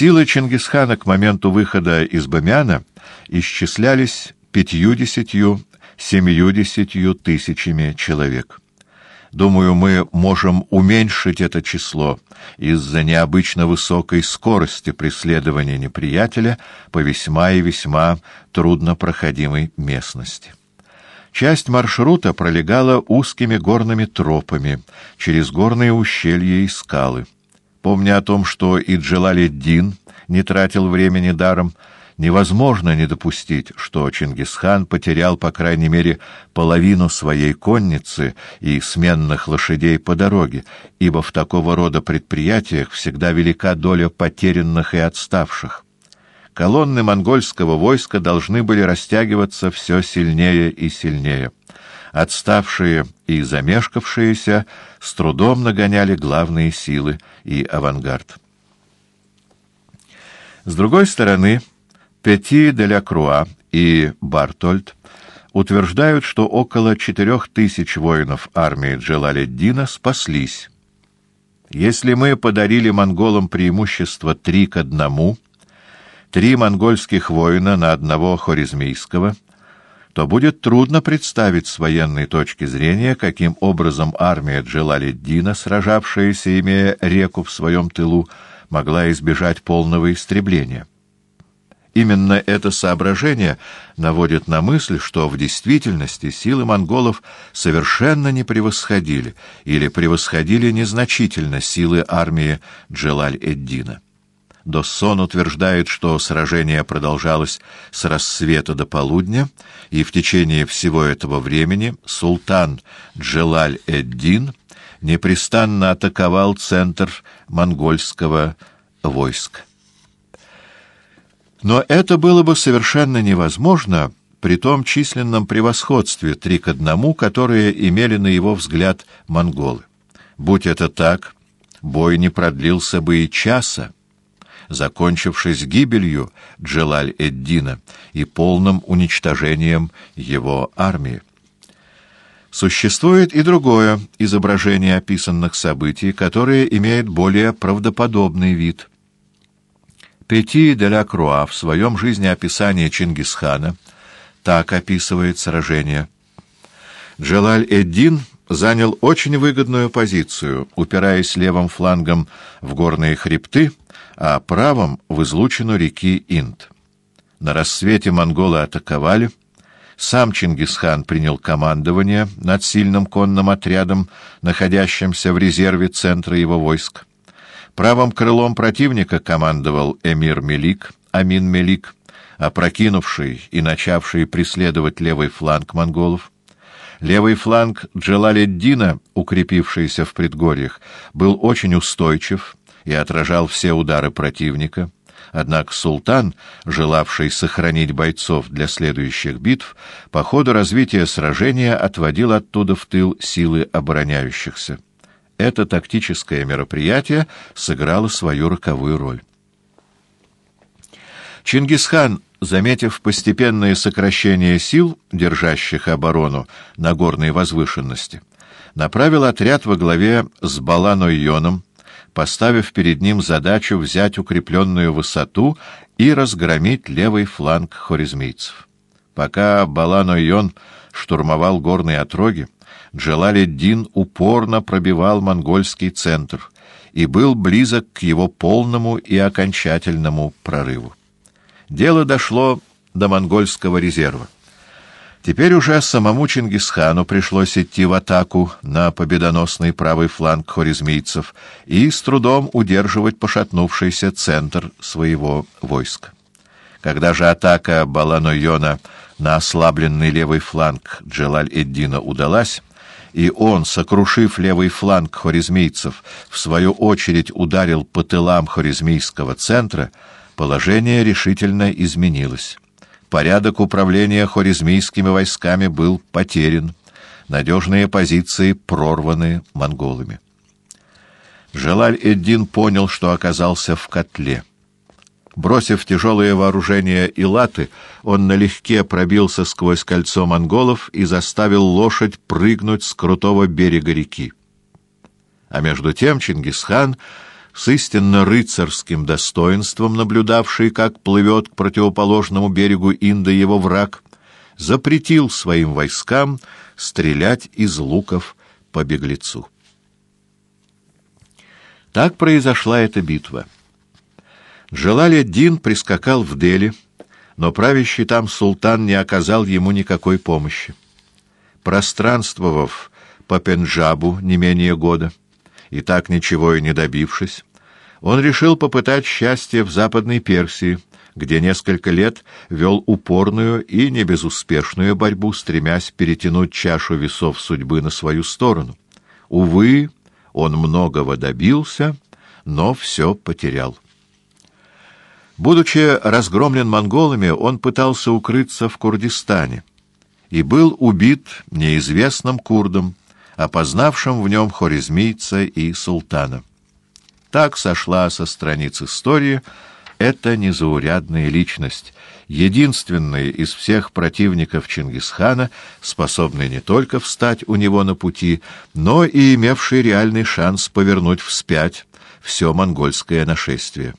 Силы Чингисхана к моменту выхода из Бамяна исчислялись пятьюдесятью-семьюдесятью тысячами человек. Думаю, мы можем уменьшить это число из-за необычно высокой скорости преследования неприятеля по весьма и весьма труднопроходимой местности. Часть маршрута пролегала узкими горными тропами через горные ущелья и скалы. Помня о том, что и Джалалиддин не тратил времени даром, невозможно не допустить, что Чингисхан потерял, по крайней мере, половину своей конницы и сменных лошадей по дороге, ибо в такого рода предприятиях всегда велика доля потерянных и отставших. Колонны монгольского войска должны были растягиваться все сильнее и сильнее. Отставшие и замешкавшиеся с трудом нагоняли главные силы и авангард. С другой стороны, Пети де ля Круа и Бартольд утверждают, что около четырех тысяч воинов армии Джалаледдина спаслись. Если мы подарили монголам преимущество три к одному, три монгольских воина на одного хорезмийского — то будет трудно представить с военной точки зрения, каким образом армия Джалалиддина, сражавшаяся, имея реку в своем тылу, могла избежать полного истребления. Именно это соображение наводит на мысль, что в действительности силы монголов совершенно не превосходили или превосходили незначительно силы армии Джалаль-эд-Дина. Доссон утверждает, что сражение продолжалось с рассвета до полудня, и в течение всего этого времени султан Джелаль-эд-Дин непрестанно атаковал центр монгольского войска. Но это было бы совершенно невозможно при том численном превосходстве три к одному, которое имели на его взгляд монголы. Будь это так, бой не продлился бы и часа, закончившись гибелью Джелаль-эд-Дина и полным уничтожением его армии. Существует и другое изображение описанных событий, которое имеет более правдоподобный вид. Пети де ля Круа в своем жизнеописании Чингисхана так описывает сражение. Джалаль-эд-Дин занял очень выгодную позицию, упираясь левым флангом в горные хребты, а правым — в излучину реки Инд. На рассвете монголы атаковали. Сам Чингисхан принял командование над сильным конным отрядом, находящимся в резерве центра его войск. Правым крылом противника командовал эмир Мелик, Амин Мелик, опрокинувший и начавший преследовать левый фланг монголов. Левый фланг Джалаледдина, укрепившийся в предгорьях, был очень устойчив и отражал все удары противника. Однако султан, желавший сохранить бойцов для следующих битв, по ходу развития сражения отводил оттуда в тыл силы обороняющихся. Это тактическое мероприятие сыграло свою роковую роль. Чингисхан, заметив постепенное сокращение сил, держащих оборону на горной возвышенности, направил отряд во главе с Баланой-Йоном, поставив перед ним задачу взять укрепленную высоту и разгромить левый фланг хорезмийцев. Пока Балано-Йон штурмовал горные отроги, Джалалиддин упорно пробивал монгольский центр и был близок к его полному и окончательному прорыву. Дело дошло до монгольского резерва. Теперь уже самому Чингисхану пришлось идти в атаку на победоносный правый фланг хорезмийцев и с трудом удерживать пошатнувшийся центр своего войска. Когда же атака Балано-Йона на ослабленный левый фланг Джалаль-эд-Дина удалась, и он, сокрушив левый фланг хорезмийцев, в свою очередь ударил по тылам хорезмийского центра, положение решительно изменилось порядок управления хорезмийскими войсками был потерян, надежные позиции прорваны монголами. Желаль-эддин понял, что оказался в котле. Бросив тяжелое вооружение и латы, он налегке пробился сквозь кольцо монголов и заставил лошадь прыгнуть с крутого берега реки. А между тем Чингисхан с истинно рыцарским достоинством наблюдавший, как плывет к противоположному берегу Инда его враг, запретил своим войскам стрелять из луков по беглецу. Так произошла эта битва. Джалаль-Дин прискакал в Дели, но правящий там султан не оказал ему никакой помощи. Пространствовав по Пенджабу не менее года, и так ничего и не добившись, он решил попытать счастье в Западной Персии, где несколько лет вел упорную и небезуспешную борьбу, стремясь перетянуть чашу весов судьбы на свою сторону. Увы, он многого добился, но все потерял. Будучи разгромлен монголами, он пытался укрыться в Курдистане и был убит неизвестным курдом, опознавшим в нем хорезмийца и султана. Так сошла со страниц истории эта незаурядная личность, единственный из всех противников Чингисхана, способный не только встать у него на пути, но и имевший реальный шанс повернуть вспять все монгольское нашествие.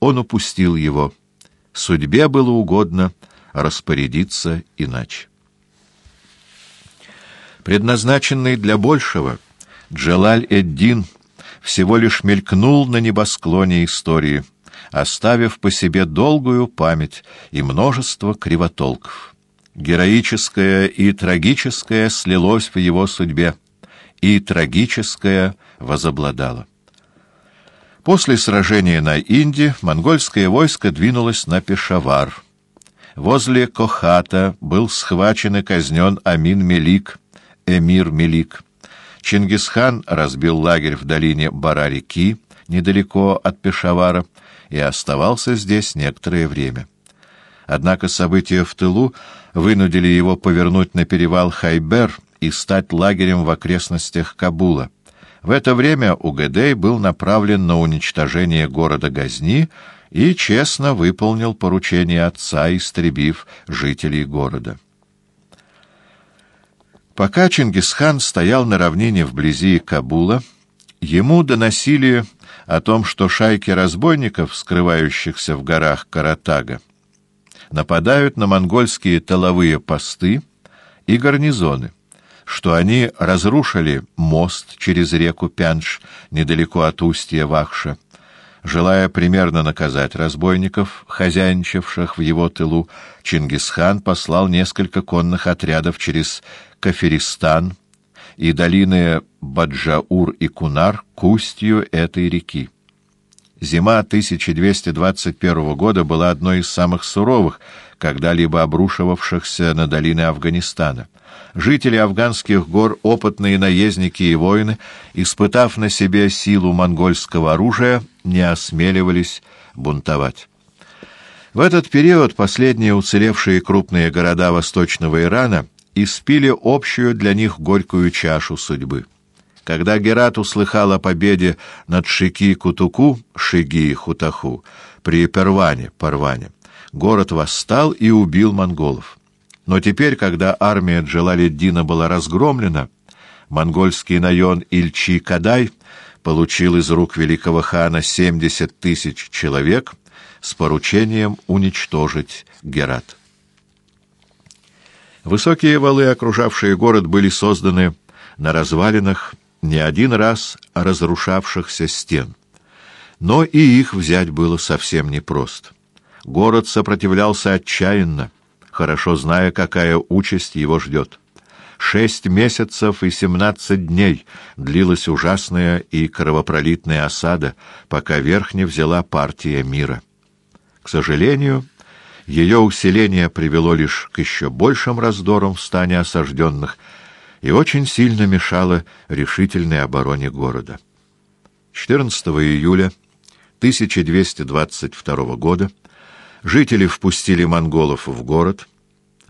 Он упустил его. Судьбе было угодно распорядиться иначе. Предназначенный для большего, Джалаль-эд-Дин всего лишь мелькнул на небосклоне истории, оставив по себе долгую память и множество кривотолков. Героическое и трагическое слилось в его судьбе, и трагическое возобладало. После сражения на Инде монгольское войско двинулось на Пешавар. Возле Кохата был схвачен и казнен Амин-Мелик, эмир Мелик. Чингисхан разбил лагерь в долине Бара-реки, недалеко от Пешавара, и оставался здесь некоторое время. Однако события в тылу вынудили его повернуть на перевал Хайбер и стать лагерем в окрестностях Кабула. В это время Угадей был направлен на уничтожение города Газни и честно выполнил поручение отца, истребив жителей города. Пока Чингисхан стоял на равнине вблизи Кабула, ему доносили о том, что шайки разбойников, скрывающихся в горах Каратага, нападают на монгольские тыловые посты и гарнизоны, что они разрушили мост через реку Пянш недалеко от устья Вахша, Желая примерно наказать разбойников, хозяйничавших в его тылу, Чингисхан послал несколько конных отрядов через Кафиристан и долины Баджаур и Кунар к устью этой реки. Зима 1221 года была одной из самых суровых, когда-либо обрушивавшихся на долины Афганистана. Жители афганских гор, опытные наездники и воины, испытав на себе силу монгольского оружия, не осмеливались бунтовать. В этот период последние уцелевшие крупные города восточного Ирана испили общую для них горькую чашу судьбы. Когда Герат услыхал о победе над Шики-Кутуку, Шиги-Хутаху, при Перване, Парване, город восстал и убил монголов. Но теперь, когда армия Джалалиддина была разгромлена, монгольский наен Ильчи-Кадай получил из рук великого хана 70 тысяч человек с поручением уничтожить Герат. Высокие валы, окружавшие город, были созданы на развалинах не один раз разрушавшихся стен. Но и их взять было совсем непросто. Город сопротивлялся отчаянно, хорошо зная, какая участь его ждет. Шесть месяцев и семнадцать дней длилась ужасная и кровопролитная осада, пока верх взяла партия мира. К сожалению, ее усиление привело лишь к еще большим раздорам в стане осажденных и очень сильно мешало решительной обороне города. 14 июля 1222 года жители впустили монголов в город,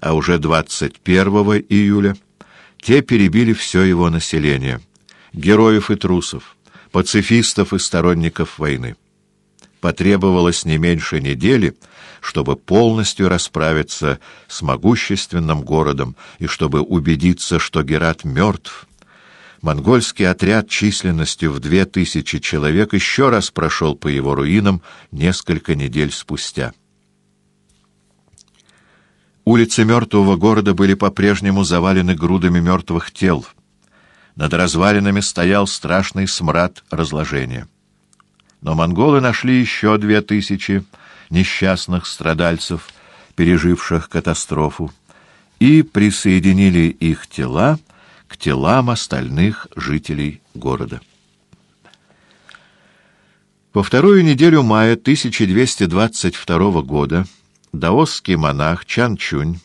а уже 21 июля те перебили все его население, героев и трусов, пацифистов и сторонников войны. Потребовалось не меньше недели, чтобы полностью расправиться с могущественным городом и чтобы убедиться, что Герат мертв. монгольский отряд численностью в две тысячи человек еще раз прошел по его руинам несколько недель спустя. Улицы мертвого города были по-прежнему завалены грудами мертвых тел. Над развалинами стоял страшный смрад разложения. Но монголы нашли еще две тысячи несчастных страдальцев, переживших катастрофу, и присоединили их тела к телам остальных жителей города. Во вторую неделю мая 1222 года даосский монах Чан Чунь,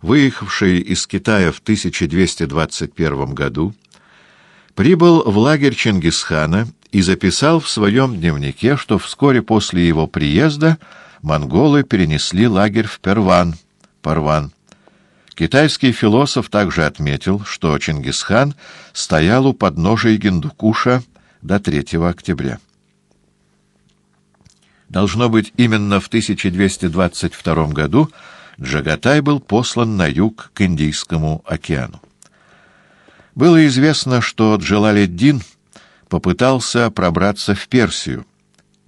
выехавший из Китая в 1221 году, прибыл в лагерь Чингисхана и записал в своем дневнике, что вскоре после его приезда монголы перенесли лагерь в Перван, Парван. Китайский философ также отметил, что Чингисхан стоял у подножия Гиндукуша до 3 октября. Должно быть, именно в 1222 году Джагатай был послан на юг к Индийскому океану. Было известно, что Джалаледдин попытался пробраться в Персию,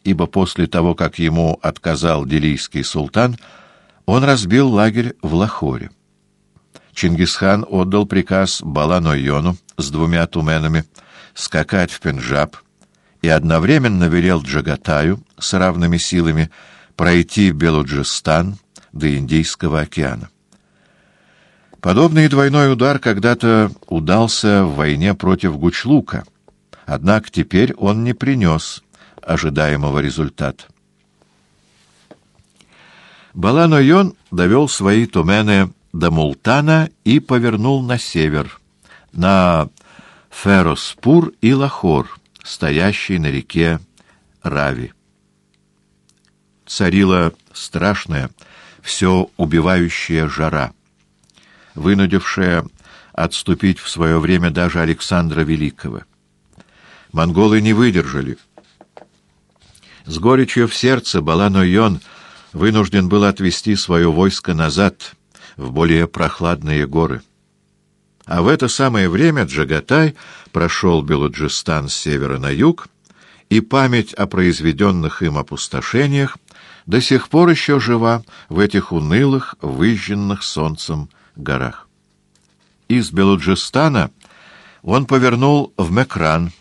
ибо после того, как ему отказал делийский султан, он разбил лагерь в Лахоре. Чингисхан отдал приказ Баланойону с двумя туменами скакать в Пенджаб и одновременно велел Джагатаю с равными силами пройти Белуджистан до Индийского океана. Подобный двойной удар когда-то удался в войне против Гучлука, однако теперь он не принес ожидаемого результата. Баланойон довел свои тумены до Мултана и повернул на север, на Фероспур и Лахор, стоящий на реке Рави. Царила страшная, все убивающая жара, вынудившая отступить в свое время даже Александра Великого. Монголы не выдержали. С горечью в сердце Балан-Ойон вынужден был отвести свое войско назад — в более прохладные горы. А в это самое время Джагатай прошел Белуджистан с севера на юг, и память о произведенных им опустошениях до сих пор еще жива в этих унылых, выжженных солнцем горах. Из Белуджистана он повернул в Мекран,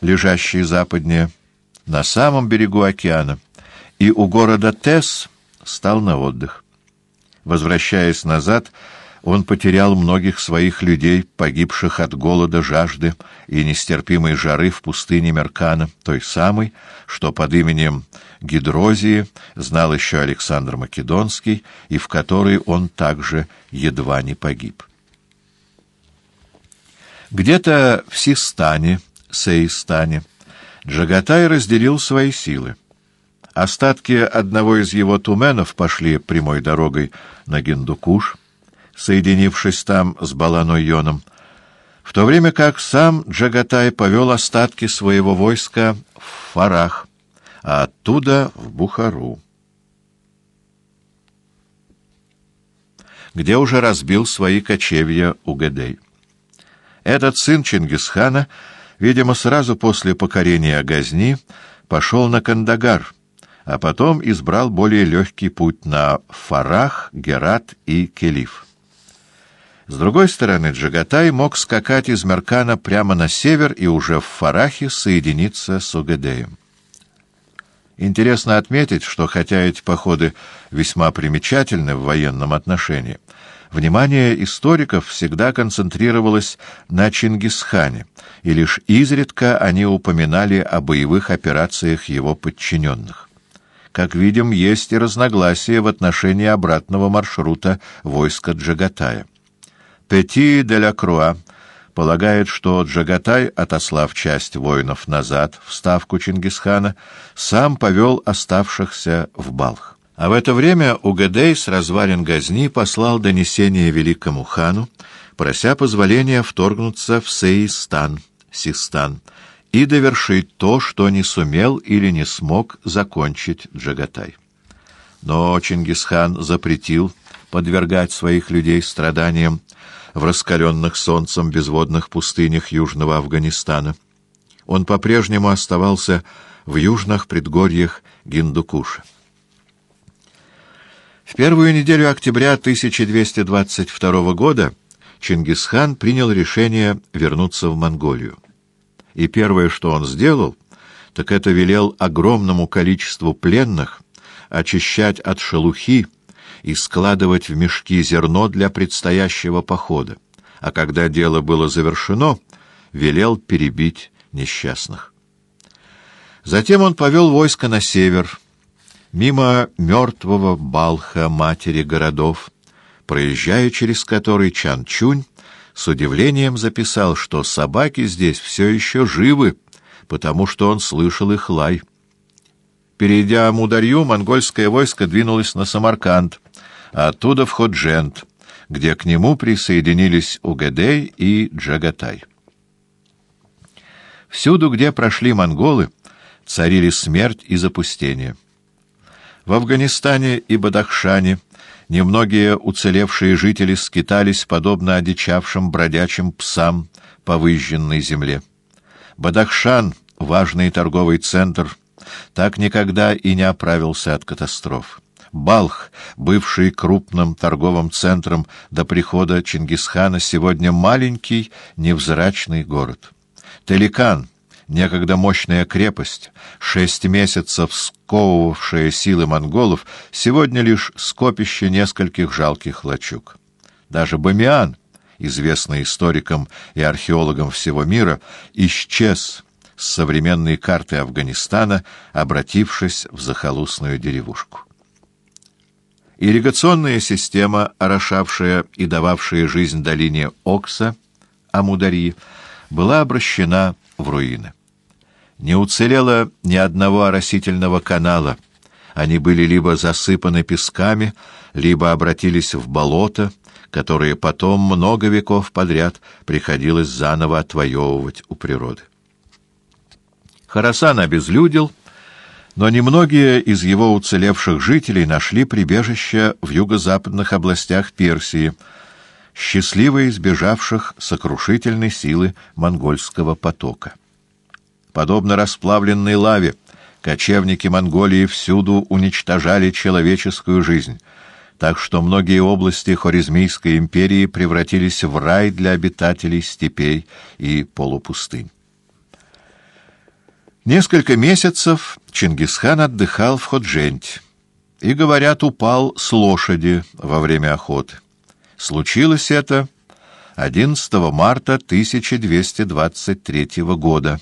лежащий западнее, на самом берегу океана, и у города Тес стал на отдых. Возвращаясь назад, он потерял многих своих людей, погибших от голода, жажды и нестерпимой жары в пустыне Меркана, той самой, что под именем Гидрозии знал еще Александр Македонский и в которой он также едва не погиб. Где-то в Систане, Сейстане, Джагатай разделил свои силы. Остатки одного из его туменов пошли прямой дорогой на Гиндукуш, соединившись там с Баланой-Йоном, в то время как сам Джагатай повел остатки своего войска в Фарах, а оттуда в Бухару, где уже разбил свои кочевья Угадей. Этот сын Чингисхана, видимо, сразу после покорения Газни, пошел на Кандагар — а потом избрал более легкий путь на Фарах, Герат и Келиф. С другой стороны, Джагатай мог скакать из Меркана прямо на север и уже в Фарахе соединиться с Угадеем. Интересно отметить, что хотя эти походы весьма примечательны в военном отношении, внимание историков всегда концентрировалось на Чингисхане, и лишь изредка они упоминали о боевых операциях его подчиненных. Как видим, есть и разногласия в отношении обратного маршрута войска Джагатая. Пети де ля Круа полагает, что Джагатай, отослав часть воинов назад в ставку Чингисхана, сам повел оставшихся в Балх. А в это время Угадей с развалин Газни послал донесение великому хану, прося позволения вторгнуться в Сеистан, Систан, и довершить то, что не сумел или не смог закончить Джагатай. Но Чингисхан запретил подвергать своих людей страданиям в раскаленных солнцем безводных пустынях южного Афганистана. Он по-прежнему оставался в южных предгорьях Гиндукуша. В первую неделю октября 1222 года Чингисхан принял решение вернуться в Монголию. И первое, что он сделал, так это велел огромному количеству пленных очищать от шелухи и складывать в мешки зерно для предстоящего похода, а когда дело было завершено, велел перебить несчастных. Затем он повел войско на север, мимо мертвого Балха, матери городов, проезжая через который Чан-Чунь с удивлением записал, что собаки здесь все еще живы, потому что он слышал их лай. Перейдя Мударью, монгольское войско двинулось на Самарканд, оттуда в Ходжент, где к нему присоединились Угадей и Джагатай. Всюду, где прошли монголы, царили смерть и запустение. В Афганистане и Бадахшане немногие уцелевшие жители скитались, подобно одичавшим бродячим псам по выжженной земле. Бадахшан, важный торговый центр, так никогда и не оправился от катастроф. Балх, бывший крупным торговым центром до прихода Чингисхана, сегодня маленький, невзрачный город. Теликан, некогда мощная крепость, шесть месяцев сковывавшая силы монголов, сегодня лишь скопище нескольких жалких лачуг. Даже Бамиан, известный историкам и археологам всего мира, исчез с современной карты Афганистана, обратившись в захолустную деревушку. Ирригационная система, орошавшая и дававшая жизнь долине Окса, Амудари, была обращена в руины. Не уцелело ни одного оросительного канала. Они были либо засыпаны песками, либо обратились в болото, которые потом много веков подряд приходилось заново отвоевывать у природы. Харасан обезлюдил, но немногие из его уцелевших жителей нашли прибежище в юго-западных областях Персии, счастливо избежавших сокрушительной силы монгольского потока. Подобно расплавленной лаве, кочевники Монголии всюду уничтожали человеческую жизнь, так что многие области Хорезмийской империи превратились в рай для обитателей степей и полупустынь. Несколько месяцев Чингисхан отдыхал в Ходженте и, говорят, упал с лошади во время охоты. Случилось это 11 марта 1223 года.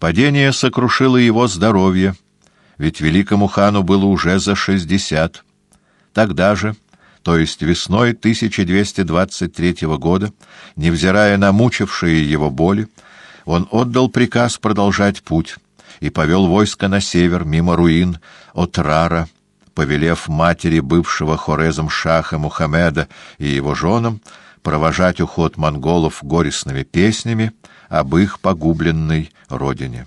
Падение сокрушило его здоровье, ведь великому хану было уже за шестьдесят. Тогда же, то есть весной 1223 года, невзирая на мучившие его боли, он отдал приказ продолжать путь и повел войско на север, мимо руин Отрара, повелев матери бывшего Хорезом Шаха Мухаммеда и его женам провожать уход монголов горестными песнями об их погубленной родине.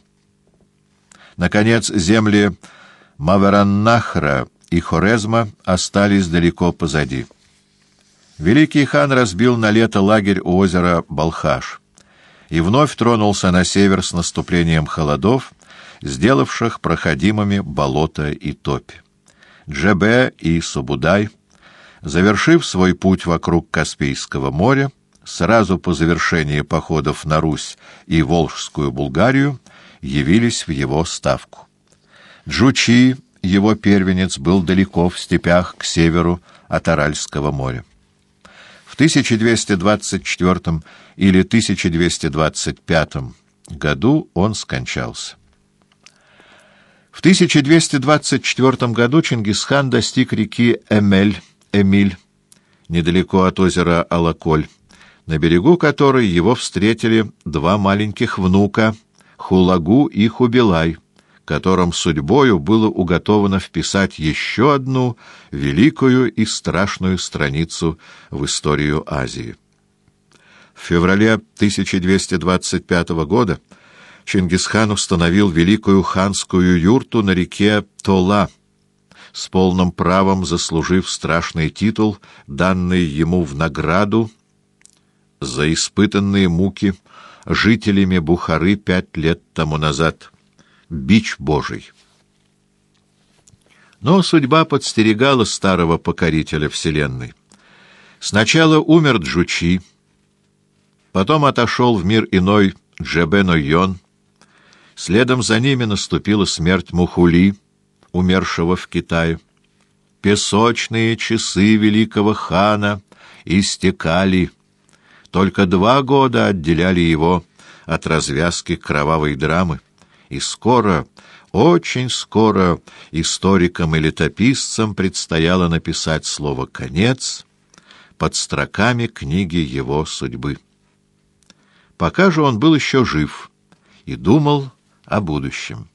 Наконец, земли Мавераннахра и Хорезма остались далеко позади. Великий хан разбил на лето лагерь у озера Балхаш и вновь тронулся на север с наступлением холодов, сделавших проходимыми болота и топи. Джебе и Субудай, завершив свой путь вокруг Каспийского моря, сразу по завершении походов на Русь и Волжскую Булгарию, явились в его ставку. Джучи, его первенец, был далеко в степях к северу от Аральского моря. В 1224 или 1225 году он скончался. В 1224 году Чингисхан достиг реки Эмель, Эмиль, недалеко от озера Алаколь, на берегу которой его встретили два маленьких внука Хулагу и Хубилай, которым судьбою было уготовано вписать еще одну великую и страшную страницу в историю Азии. В феврале 1225 года Чингисхан установил великую ханскую юрту на реке Тола, с полным правом заслужив страшный титул, данный ему в награду за испытанные муки жителями Бухары пять лет тому назад. Бич Божий. Но судьба подстерегала старого покорителя Вселенной. Сначала умер Джучи, потом отошел в мир иной Джебено Йон, следом за ними наступила смерть Мухули, умершего в Китае. Песочные часы великого хана истекали. Только два года отделяли его от развязки кровавой драмы, и скоро очень скоро историкам и летописцам предстояло написать слово «конец» под строками книги его судьбы. Пока же он был еще жив и думал о будущем.